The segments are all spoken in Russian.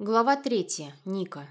Глава третья. Ника.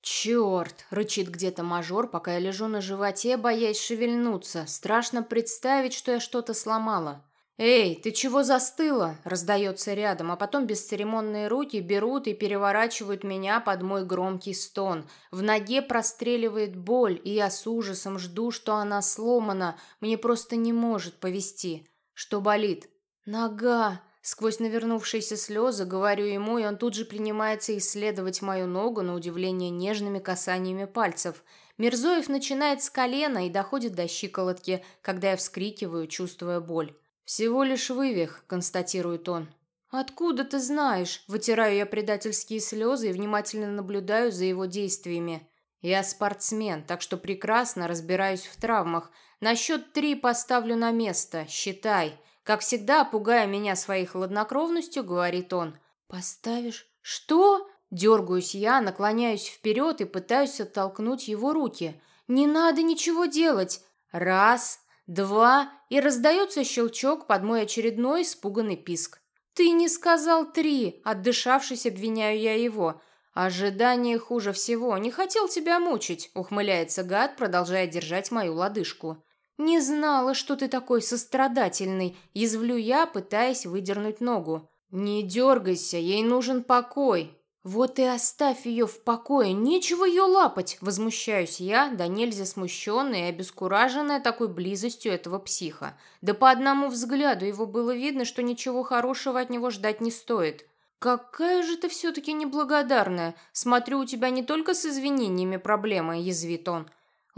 «Черт!» — рычит где-то мажор, пока я лежу на животе, боясь шевельнуться. Страшно представить, что я что-то сломала. «Эй, ты чего застыла?» — раздается рядом, а потом бесцеремонные руки берут и переворачивают меня под мой громкий стон. В ноге простреливает боль, и я с ужасом жду, что она сломана. Мне просто не может повести. Что болит? «Нога!» Сквозь навернувшиеся слезы говорю ему, и он тут же принимается исследовать мою ногу на удивление нежными касаниями пальцев. Мирзоев начинает с колена и доходит до щиколотки, когда я вскрикиваю, чувствуя боль. «Всего лишь вывих», — констатирует он. «Откуда ты знаешь?» Вытираю я предательские слезы и внимательно наблюдаю за его действиями. «Я спортсмен, так что прекрасно разбираюсь в травмах. На счет три поставлю на место. Считай». Как всегда, пугая меня своей хладнокровностью, говорит он. «Поставишь?» «Что?» Дергаюсь я, наклоняюсь вперед и пытаюсь оттолкнуть его руки. «Не надо ничего делать!» Раз, два, и раздается щелчок под мой очередной испуганный писк. «Ты не сказал три!» Отдышавшись, обвиняю я его. «Ожидание хуже всего. Не хотел тебя мучить», — ухмыляется гад, продолжая держать мою лодыжку. «Не знала, что ты такой сострадательный», – язвлю я, пытаясь выдернуть ногу. «Не дергайся, ей нужен покой». «Вот и оставь ее в покое, нечего ее лапать!» Возмущаюсь я, да нельзя смущенная и обескураженная такой близостью этого психа. Да по одному взгляду его было видно, что ничего хорошего от него ждать не стоит. «Какая же ты все-таки неблагодарная! Смотрю, у тебя не только с извинениями проблема», – язвит он.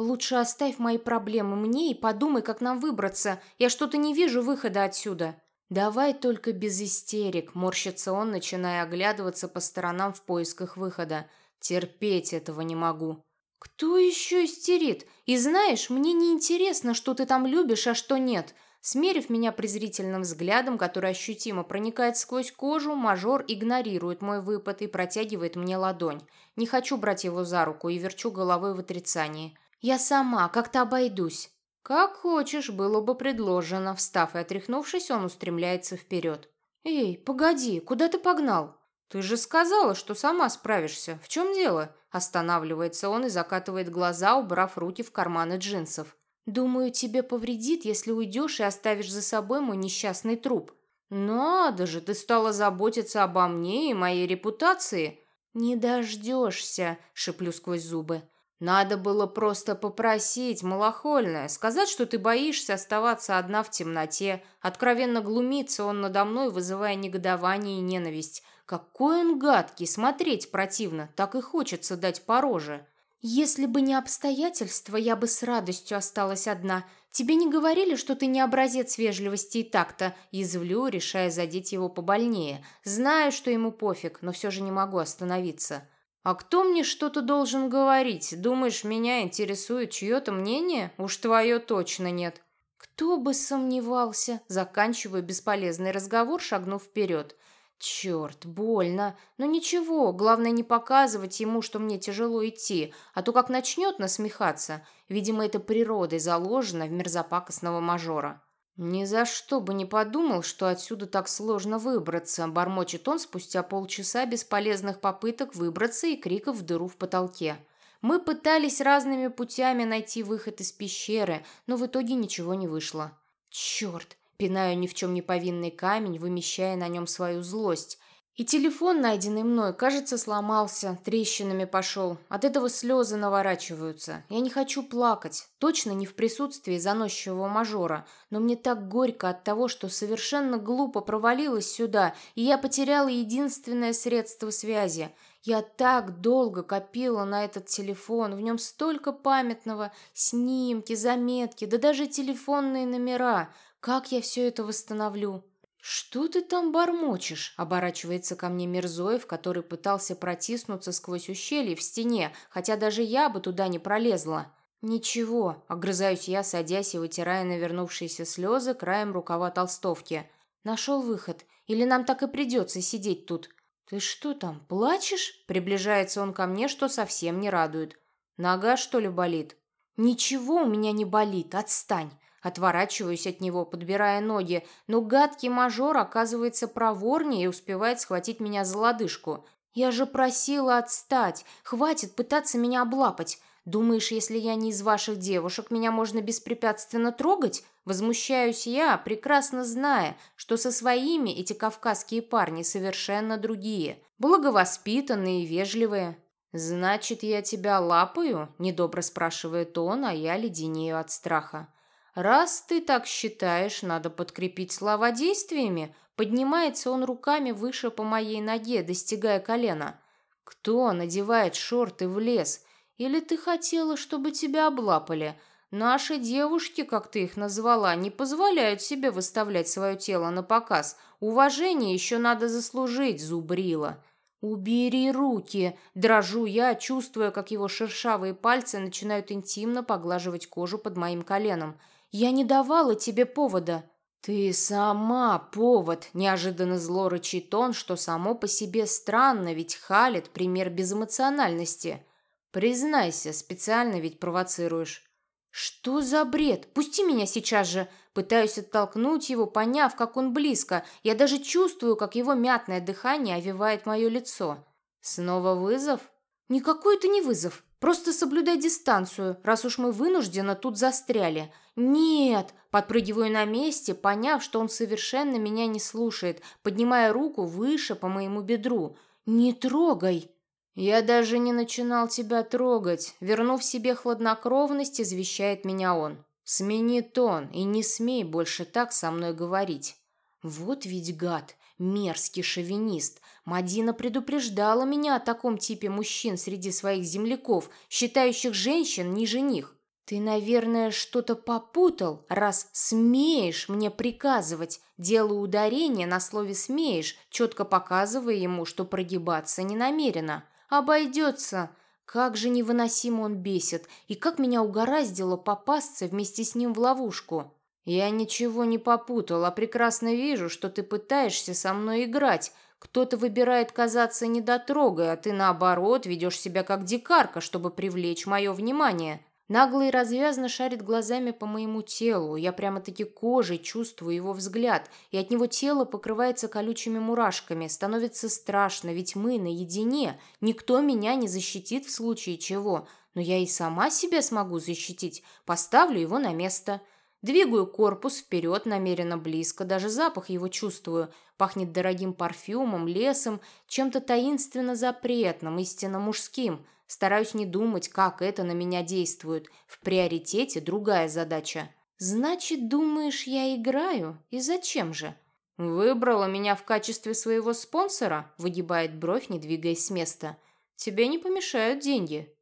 «Лучше оставь мои проблемы мне и подумай, как нам выбраться. Я что-то не вижу выхода отсюда». «Давай только без истерик», — морщится он, начиная оглядываться по сторонам в поисках выхода. «Терпеть этого не могу». «Кто еще истерит? И знаешь, мне не интересно, что ты там любишь, а что нет». Смерив меня презрительным взглядом, который ощутимо проникает сквозь кожу, мажор игнорирует мой выпад и протягивает мне ладонь. Не хочу брать его за руку и верчу головой в отрицании. Я сама как-то обойдусь. Как хочешь, было бы предложено. Встав и отряхнувшись, он устремляется вперед. Эй, погоди, куда ты погнал? Ты же сказала, что сама справишься. В чем дело? Останавливается он и закатывает глаза, убрав руки в карманы джинсов. Думаю, тебе повредит, если уйдешь и оставишь за собой мой несчастный труп. Надо же, ты стала заботиться обо мне и моей репутации. Не дождешься, шеплю сквозь зубы. Надо было просто попросить, малохольная, сказать, что ты боишься оставаться одна в темноте. Откровенно глумиться он надо мной, вызывая негодование и ненависть. Какой он гадкий, смотреть противно, так и хочется дать по роже. Если бы не обстоятельства, я бы с радостью осталась одна. Тебе не говорили, что ты не образец вежливости и такта? Язвлю, решая задеть его побольнее. Знаю, что ему пофиг, но все же не могу остановиться. «А кто мне что-то должен говорить? Думаешь, меня интересует чье-то мнение? Уж твое точно нет». «Кто бы сомневался?» Заканчиваю бесполезный разговор, шагнув вперед. «Черт, больно. Но ничего, главное не показывать ему, что мне тяжело идти, а то как начнет насмехаться. Видимо, это природой заложено в мерзопакостного мажора». «Ни за что бы не подумал, что отсюда так сложно выбраться», – бормочет он спустя полчаса бесполезных попыток выбраться и криков в дыру в потолке. «Мы пытались разными путями найти выход из пещеры, но в итоге ничего не вышло». «Черт!» – пинаю ни в чем не повинный камень, вымещая на нем свою злость. И телефон, найденный мной, кажется, сломался, трещинами пошел. От этого слезы наворачиваются. Я не хочу плакать, точно не в присутствии заносчивого мажора, но мне так горько от того, что совершенно глупо провалилась сюда, и я потеряла единственное средство связи. Я так долго копила на этот телефон, в нем столько памятного, снимки, заметки, да даже телефонные номера. Как я все это восстановлю? «Что ты там бормочешь?» – оборачивается ко мне Мирзоев, который пытался протиснуться сквозь ущелье в стене, хотя даже я бы туда не пролезла. «Ничего», – огрызаюсь я, садясь и вытирая навернувшиеся слезы краем рукава толстовки. «Нашел выход. Или нам так и придется сидеть тут?» «Ты что там, плачешь?» – приближается он ко мне, что совсем не радует. «Нога, что ли, болит?» «Ничего у меня не болит, отстань!» Отворачиваюсь от него, подбирая ноги, но гадкий мажор оказывается проворнее и успевает схватить меня за лодыжку. «Я же просила отстать. Хватит пытаться меня облапать. Думаешь, если я не из ваших девушек, меня можно беспрепятственно трогать? Возмущаюсь я, прекрасно зная, что со своими эти кавказские парни совершенно другие, благовоспитанные и вежливые. «Значит, я тебя лапаю?» – недобро спрашивает он, а я леденею от страха. «Раз ты так считаешь, надо подкрепить слова действиями». Поднимается он руками выше по моей ноге, достигая колена. «Кто надевает шорты в лес?» Или ты хотела, чтобы тебя облапали? Наши девушки, как ты их назвала, не позволяют себе выставлять свое тело на показ. Уважение еще надо заслужить, зубрила. «Убери руки!» Дрожу я, чувствуя, как его шершавые пальцы начинают интимно поглаживать кожу под моим коленом. «Я не давала тебе повода!» «Ты сама повод!» – неожиданно зло рычит он, что само по себе странно, ведь халит пример безэмоциональности. Признайся, специально ведь провоцируешь. Что за бред? Пусти меня сейчас же. Пытаюсь оттолкнуть его, поняв, как он близко. Я даже чувствую, как его мятное дыхание овивает мое лицо. Снова вызов? Никакой это не вызов. Просто соблюдай дистанцию, раз уж мы вынужденно тут застряли. Нет, подпрыгиваю на месте, поняв, что он совершенно меня не слушает, поднимая руку выше по моему бедру. Не трогай. «Я даже не начинал тебя трогать», — вернув себе хладнокровность, извещает меня он. «Смени тон и не смей больше так со мной говорить». Вот ведь гад, мерзкий шовинист. Мадина предупреждала меня о таком типе мужчин среди своих земляков, считающих женщин ниже них. Ты, наверное, что-то попутал, раз смеешь мне приказывать. Делаю ударение на слове «смеешь», четко показывая ему, что прогибаться не намерена. Обойдется. Как же невыносимо он бесит, и как меня угораздило попасться вместе с ним в ловушку. Я ничего не попутал, а прекрасно вижу, что ты пытаешься со мной играть. Кто-то выбирает казаться недотрогой, а ты, наоборот, ведешь себя как дикарка, чтобы привлечь мое внимание. Нагло и развязно шарит глазами по моему телу. Я прямо-таки кожей чувствую его взгляд, и от него тело покрывается колючими мурашками. Становится страшно, ведь мы наедине. Никто меня не защитит в случае чего. Но я и сама себя смогу защитить. Поставлю его на место. Двигаю корпус вперед, намеренно близко, даже запах его чувствую. Пахнет дорогим парфюмом, лесом, чем-то таинственно запретным, истинно мужским. Стараюсь не думать, как это на меня действует. В приоритете другая задача. Значит, думаешь, я играю? И зачем же? Выбрала меня в качестве своего спонсора? Выгибает бровь, не двигаясь с места. Тебе не помешают деньги.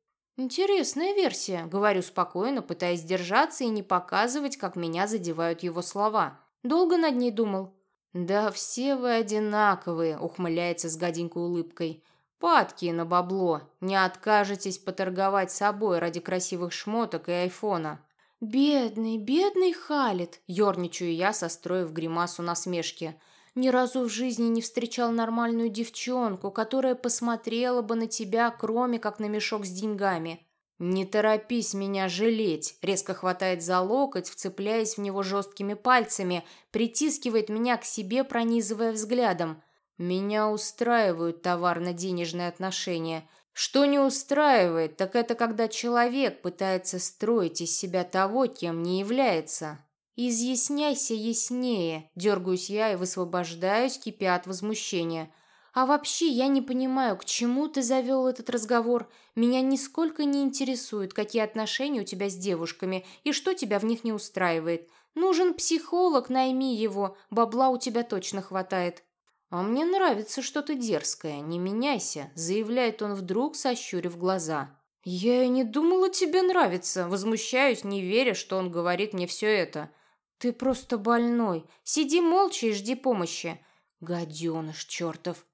Интересная версия, говорю спокойно, пытаясь держаться и не показывать, как меня задевают его слова. Долго над ней думал. «Да все вы одинаковые», — ухмыляется с гаденькой улыбкой. Падки на бабло. Не откажетесь поторговать собой ради красивых шмоток и айфона. Бедный, бедный Халит, ерничаю я, состроив гримасу насмешки. Ни разу в жизни не встречал нормальную девчонку, которая посмотрела бы на тебя, кроме как на мешок с деньгами. «Не торопись меня жалеть», — резко хватает за локоть, вцепляясь в него жесткими пальцами, притискивает меня к себе, пронизывая взглядом. Меня устраивают товарно-денежные отношения. Что не устраивает, так это когда человек пытается строить из себя того, кем не является. Изъясняйся яснее, дергаюсь я и высвобождаюсь, кипя от возмущения. А вообще я не понимаю, к чему ты завел этот разговор. Меня нисколько не интересует, какие отношения у тебя с девушками и что тебя в них не устраивает. Нужен психолог, найми его, бабла у тебя точно хватает. «А мне нравится что-то дерзкое, не меняйся», — заявляет он вдруг, сощурив глаза. «Я и не думала тебе нравится», — возмущаюсь, не веря, что он говорит мне все это. «Ты просто больной. Сиди молча и жди помощи». «Гаденыш чертов!»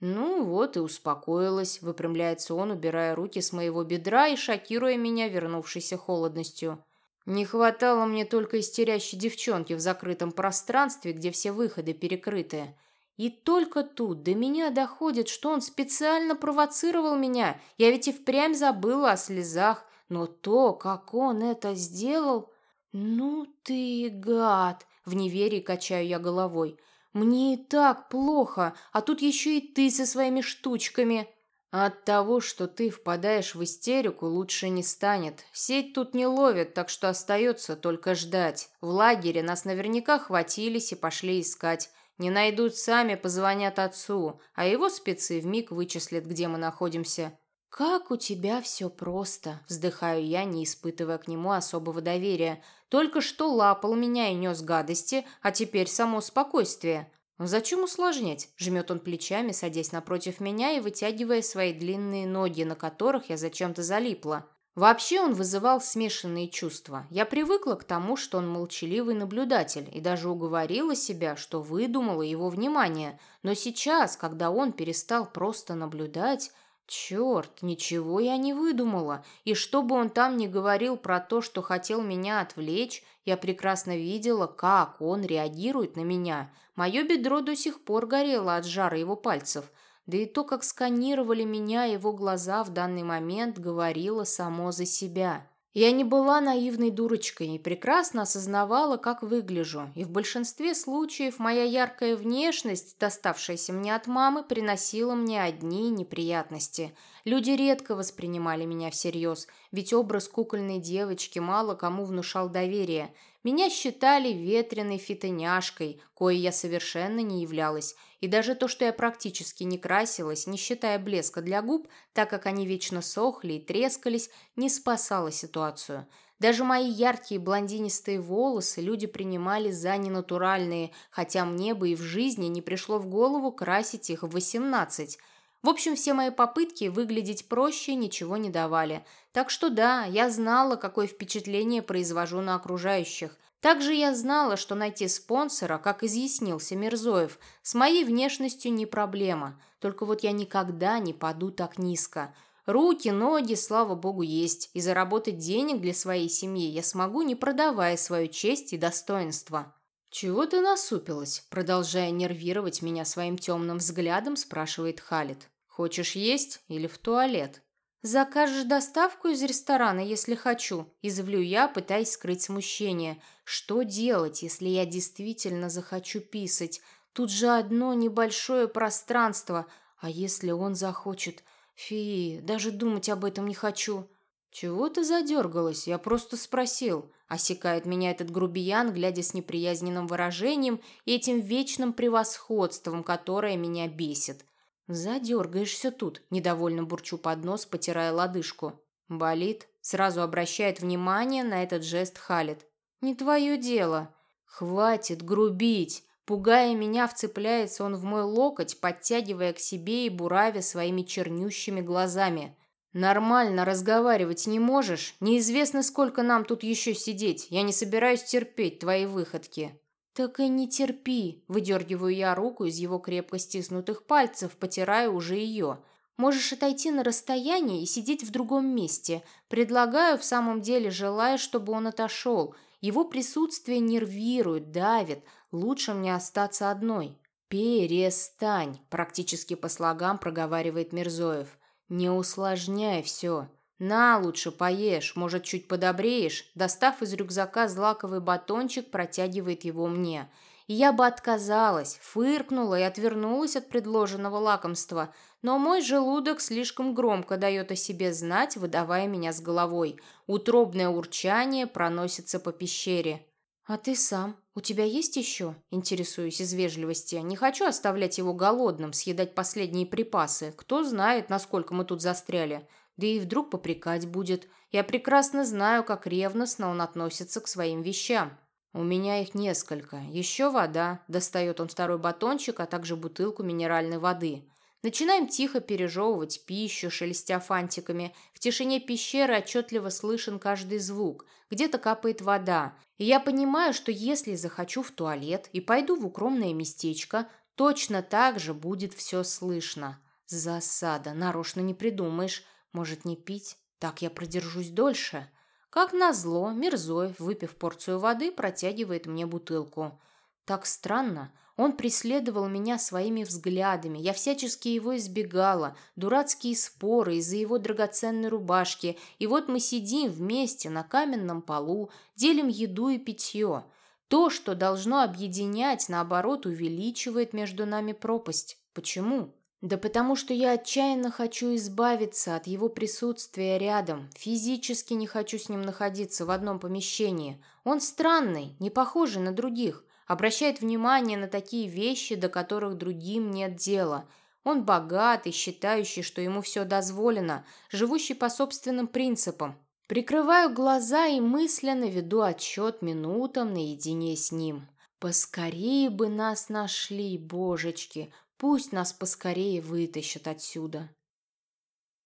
«Ну вот и успокоилась», — выпрямляется он, убирая руки с моего бедра и шокируя меня вернувшейся холодностью. «Не хватало мне только истерящей девчонки в закрытом пространстве, где все выходы перекрыты». И только тут до меня доходит, что он специально провоцировал меня. Я ведь и впрямь забыла о слезах. Но то, как он это сделал... Ну ты гад! В неверии качаю я головой. Мне и так плохо, а тут еще и ты со своими штучками. От того, что ты впадаешь в истерику, лучше не станет. Сеть тут не ловит, так что остается только ждать. В лагере нас наверняка хватились и пошли искать. Не найдут сами, позвонят отцу, а его спецы вмиг вычислят, где мы находимся. «Как у тебя все просто!» – вздыхаю я, не испытывая к нему особого доверия. «Только что лапал меня и нес гадости, а теперь само спокойствие». «Зачем усложнять?» – жмет он плечами, садясь напротив меня и вытягивая свои длинные ноги, на которых я зачем-то залипла. Вообще он вызывал смешанные чувства. Я привыкла к тому, что он молчаливый наблюдатель, и даже уговорила себя, что выдумала его внимание. Но сейчас, когда он перестал просто наблюдать, Черт, ничего я не выдумала. И что бы он там ни говорил про то, что хотел меня отвлечь, я прекрасно видела, как он реагирует на меня. Мое бедро до сих пор горело от жара его пальцев. Да и то, как сканировали меня его глаза в данный момент, говорило само за себя. Я не была наивной дурочкой и прекрасно осознавала, как выгляжу, и в большинстве случаев моя яркая внешность, доставшаяся мне от мамы, приносила мне одни неприятности. Люди редко воспринимали меня всерьез, ведь образ кукольной девочки мало кому внушал доверие – меня считали ветреной фитоняшкой, коей я совершенно не являлась, и даже то, что я практически не красилась, не считая блеска для губ, так как они вечно сохли и трескались, не спасало ситуацию. Даже мои яркие блондинистые волосы люди принимали за ненатуральные, хотя мне бы и в жизни не пришло в голову красить их в восемнадцать – в общем, все мои попытки выглядеть проще ничего не давали. Так что да, я знала, какое впечатление произвожу на окружающих. Также я знала, что найти спонсора, как изъяснился Мирзоев, с моей внешностью не проблема. Только вот я никогда не паду так низко. Руки, ноги, слава богу, есть, и заработать денег для своей семьи я смогу, не продавая свою честь и достоинство. «Чего ты насупилась?» Продолжая нервировать меня своим темным взглядом, спрашивает Халид. Хочешь есть или в туалет? Закажешь доставку из ресторана, если хочу. Извлю я, пытаясь скрыть смущение. Что делать, если я действительно захочу писать? Тут же одно небольшое пространство. А если он захочет? Фи, даже думать об этом не хочу. Чего ты задергалась? Я просто спросил. Осекает меня этот грубиян, глядя с неприязненным выражением и этим вечным превосходством, которое меня бесит. «Задергаешься тут», – недовольно бурчу под нос, потирая лодыжку. «Болит?» – сразу обращает внимание на этот жест Халит. «Не твое дело». «Хватит грубить!» Пугая меня, вцепляется он в мой локоть, подтягивая к себе и буравя своими чернющими глазами. «Нормально разговаривать не можешь? Неизвестно, сколько нам тут еще сидеть. Я не собираюсь терпеть твои выходки». «Так и не терпи!» – выдергиваю я руку из его крепко стиснутых пальцев, потирая уже ее. «Можешь отойти на расстояние и сидеть в другом месте. Предлагаю, в самом деле желая, чтобы он отошел. Его присутствие нервирует, давит. Лучше мне остаться одной». «Перестань!» – практически по слогам проговаривает Мирзоев. «Не усложняй все. «На, лучше поешь, может, чуть подобреешь?» Достав из рюкзака злаковый батончик, протягивает его мне. И я бы отказалась, фыркнула и отвернулась от предложенного лакомства, но мой желудок слишком громко дает о себе знать, выдавая меня с головой. Утробное урчание проносится по пещере. «А ты сам? У тебя есть еще?» Интересуюсь из вежливости. Не хочу оставлять его голодным, съедать последние припасы. Кто знает, насколько мы тут застряли. Да и вдруг попрекать будет. Я прекрасно знаю, как ревностно он относится к своим вещам. У меня их несколько. Еще вода. Достает он второй батончик, а также бутылку минеральной воды. Начинаем тихо пережевывать пищу, шелестя фантиками. В тишине пещеры отчетливо слышен каждый звук. Где-то капает вода. И я понимаю, что если захочу в туалет и пойду в укромное местечко, точно так же будет все слышно. Засада. Нарочно не придумаешь. Может, не пить? Так я продержусь дольше. Как назло, Мирзоев, выпив порцию воды, протягивает мне бутылку. Так странно. Он преследовал меня своими взглядами. Я всячески его избегала. Дурацкие споры из-за его драгоценной рубашки. И вот мы сидим вместе на каменном полу, делим еду и питье. То, что должно объединять, наоборот, увеличивает между нами пропасть. Почему? Да потому что я отчаянно хочу избавиться от его присутствия рядом. Физически не хочу с ним находиться в одном помещении. Он странный, не похожий на других. Обращает внимание на такие вещи, до которых другим нет дела. Он богатый, считающий, что ему все дозволено, живущий по собственным принципам. Прикрываю глаза и мысленно веду отсчет минутам наедине с ним. Поскорее бы нас нашли, божечки, Пусть нас поскорее вытащат отсюда.